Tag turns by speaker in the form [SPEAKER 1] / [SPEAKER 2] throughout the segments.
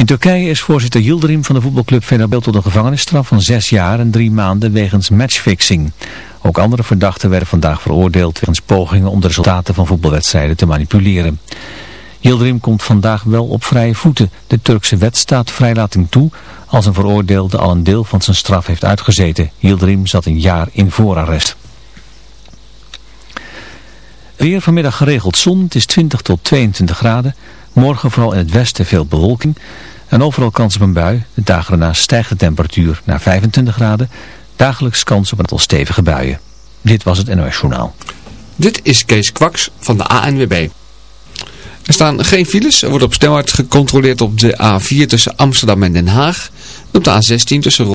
[SPEAKER 1] In Turkije is voorzitter Yildirim van de voetbalclub Fenerbahce tot een gevangenisstraf van zes jaar en drie maanden wegens matchfixing. Ook andere verdachten werden vandaag veroordeeld wegens pogingen om de resultaten van voetbalwedstrijden te manipuleren. Yildirim komt vandaag wel op vrije voeten. De Turkse wet staat vrijlating toe als een veroordeelde al een deel van zijn straf heeft uitgezeten. Yildirim zat een jaar in voorarrest. Weer vanmiddag geregeld zon, het is 20 tot 22 graden. Morgen vooral in het westen veel bewolking. En overal kans op een bui. De dagen daarna stijgt de temperatuur naar 25 graden. Dagelijks kans op een aantal stevige buien. Dit was het NOS Journaal.
[SPEAKER 2] Dit is Kees Kwaks van de ANWB. Er staan geen files. Er wordt op snelheid gecontroleerd op de A4 tussen Amsterdam en Den Haag. En op de A16 tussen...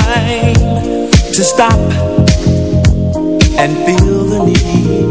[SPEAKER 3] stop and feel the need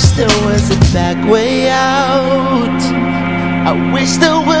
[SPEAKER 4] wish there was a back way out. I wish there was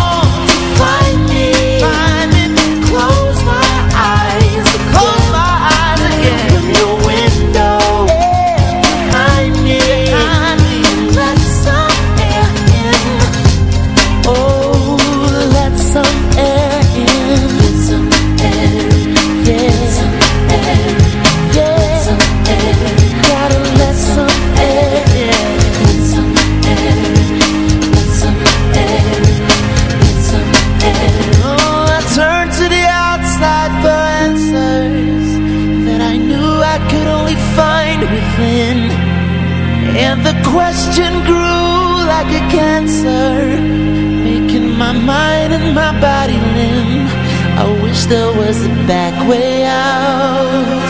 [SPEAKER 4] there was a back way out.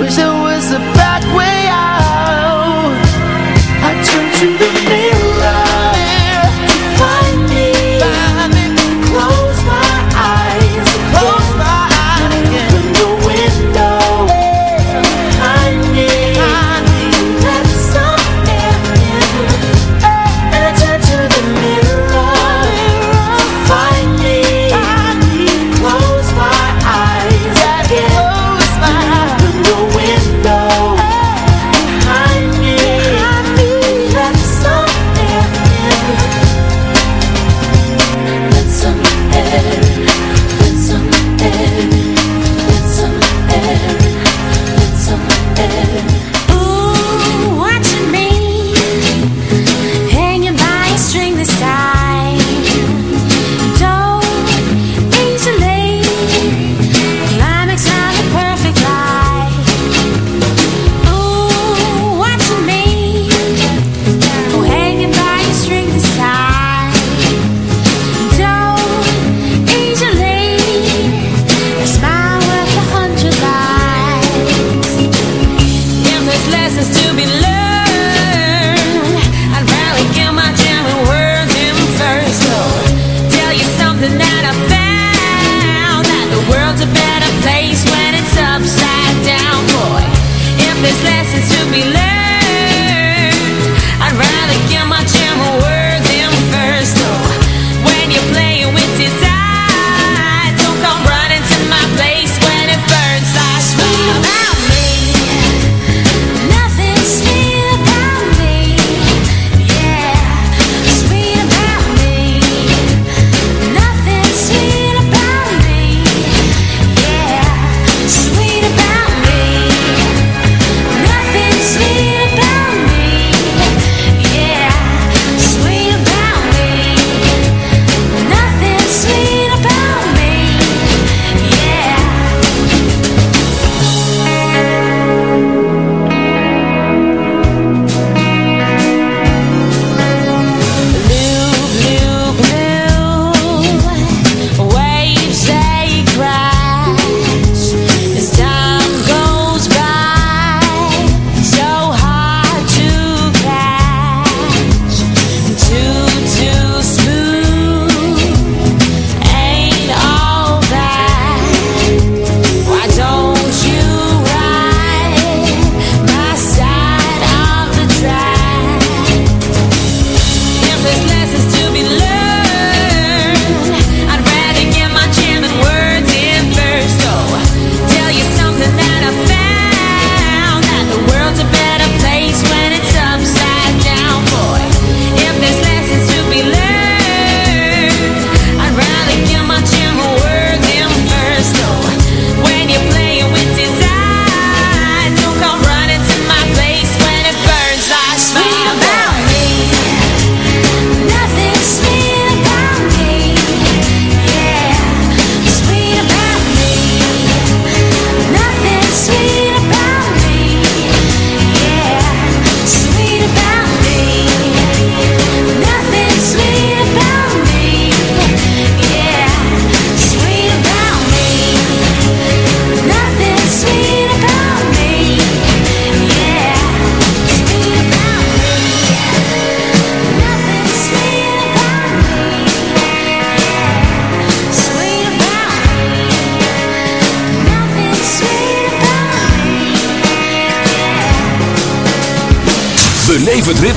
[SPEAKER 4] Wish there was a back way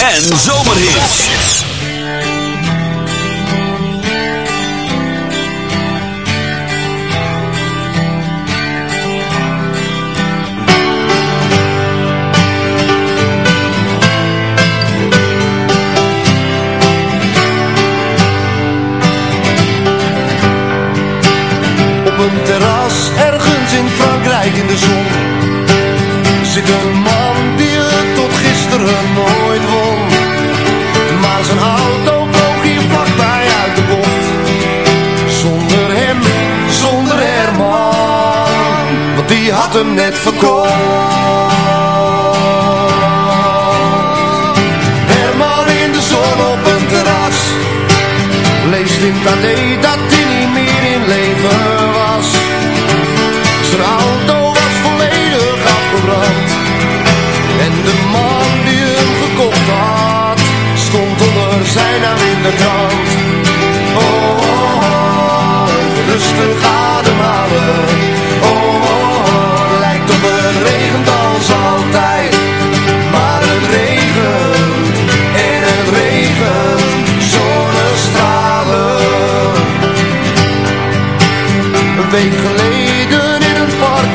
[SPEAKER 5] en zomerhits.
[SPEAKER 6] difficult.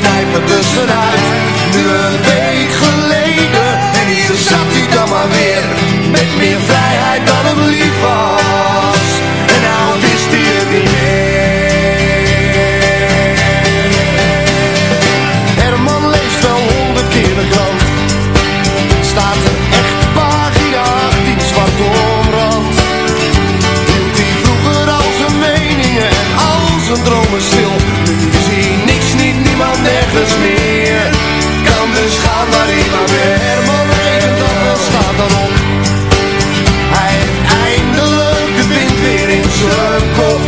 [SPEAKER 6] knijp tussenuit
[SPEAKER 5] Oh.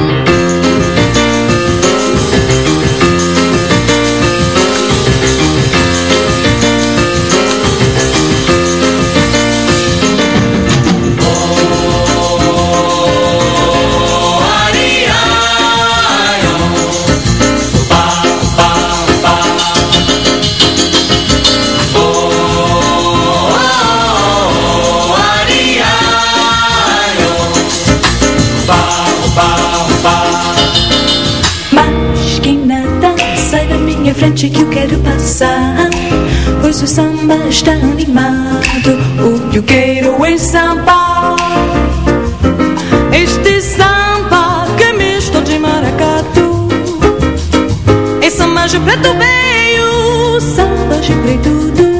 [SPEAKER 7] Frente que eu quero passar. Pois o samba está animado O que eu quero é samba. Este samba que é misto de maracatu É samba de preto veio Samba de preto Mas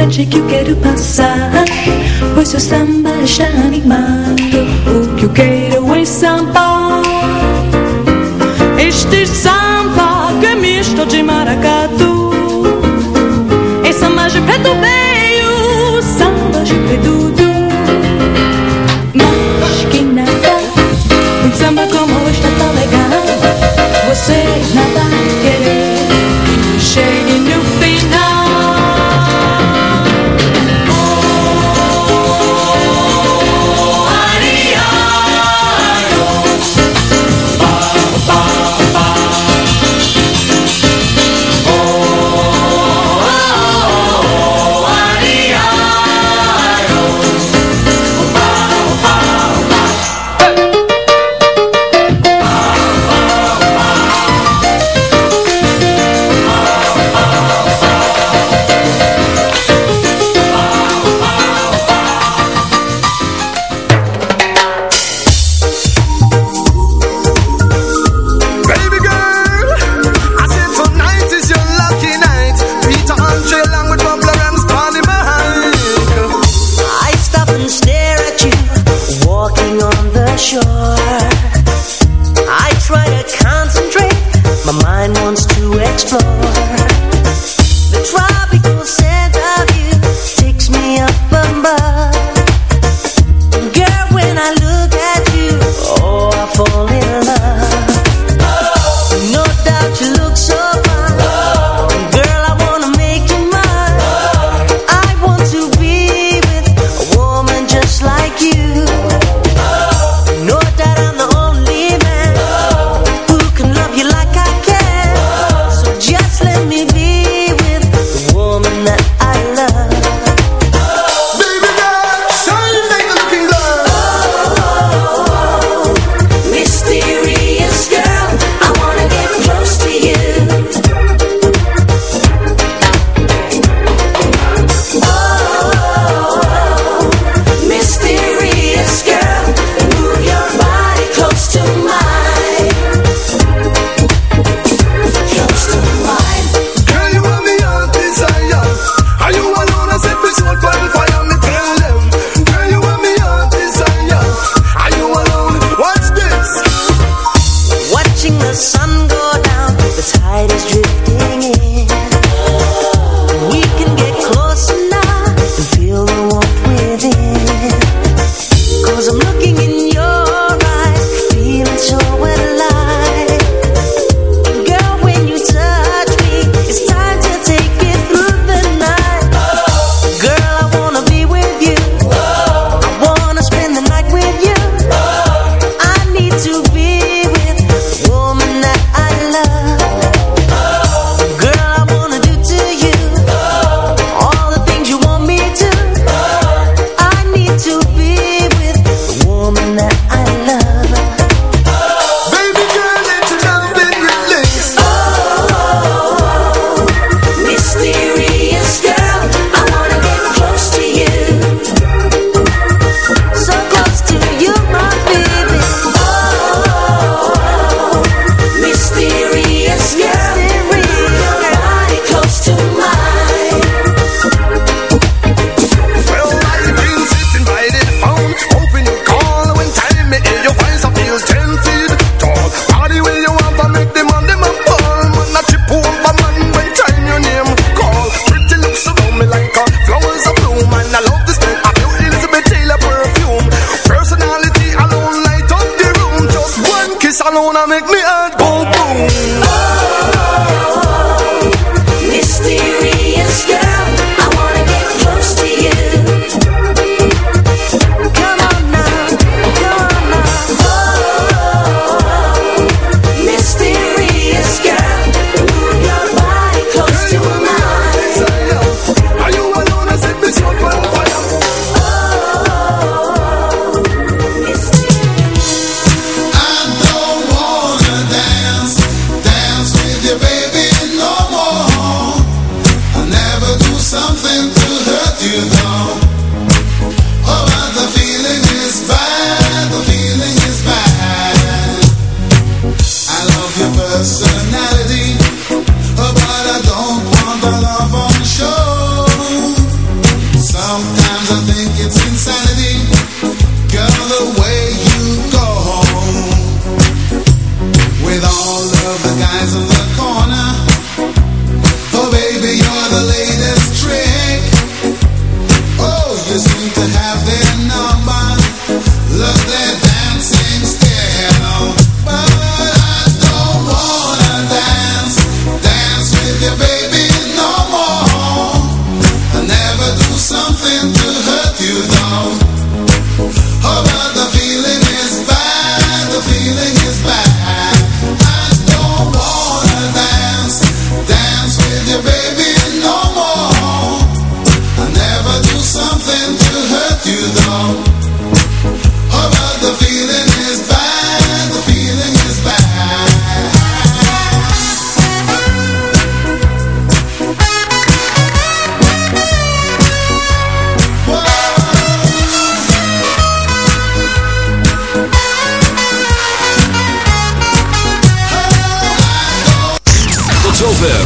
[SPEAKER 7] frente que eu quero passar? Pois o samba está animado. O que eu quero é samba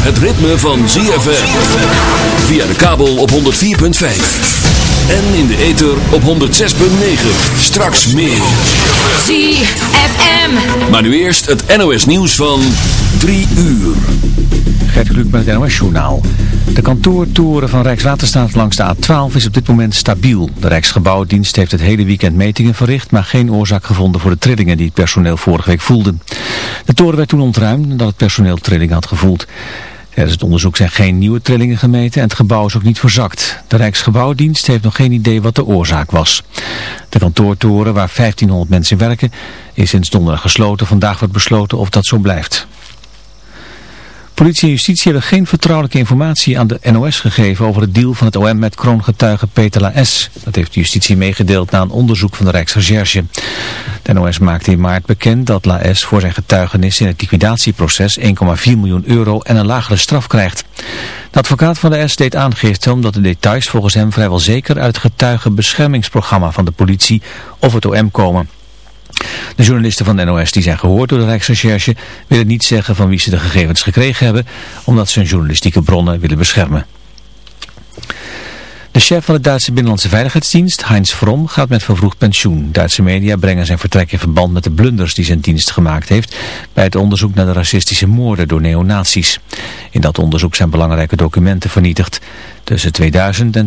[SPEAKER 5] het ritme van ZFM. Via de kabel op 104.5. En in de ether op 106.9. Straks meer.
[SPEAKER 8] ZFM.
[SPEAKER 5] Maar nu eerst het NOS nieuws van 3 uur.
[SPEAKER 1] Gert Kluk met het NOS Journaal. De kantoortoren van Rijkswaterstaat langs de A12 is op dit moment stabiel. De Rijksgebouwdienst heeft het hele weekend metingen verricht, maar geen oorzaak gevonden voor de trillingen die het personeel vorige week voelde. De toren werd toen ontruimd nadat het personeel trillingen had gevoeld. Tijdens het onderzoek zijn geen nieuwe trillingen gemeten en het gebouw is ook niet verzakt. De Rijksgebouwdienst heeft nog geen idee wat de oorzaak was. De kantoortoren waar 1500 mensen werken is sinds donderdag gesloten. Vandaag wordt besloten of dat zo blijft. Politie en justitie hebben geen vertrouwelijke informatie aan de NOS gegeven over het deal van het OM met kroongetuige Peter Laes. Dat heeft de justitie meegedeeld na een onderzoek van de Rijksrecherche. De NOS maakte in maart bekend dat Laes voor zijn getuigenis in het liquidatieproces 1,4 miljoen euro en een lagere straf krijgt. De advocaat van de S deed aangifte omdat de details volgens hem vrijwel zeker uit het getuigenbeschermingsprogramma van de politie of het OM komen. De journalisten van de NOS die zijn gehoord door de Rijksrecherche willen niet zeggen van wie ze de gegevens gekregen hebben, omdat ze hun journalistieke bronnen willen beschermen. De chef van de Duitse Binnenlandse Veiligheidsdienst, Heinz Fromm, gaat met vervroegd pensioen. Duitse media brengen zijn vertrek in verband met de blunders die zijn dienst gemaakt heeft bij het onderzoek naar de racistische moorden door neonazies. In dat onderzoek zijn belangrijke documenten vernietigd. Tussen 2000 en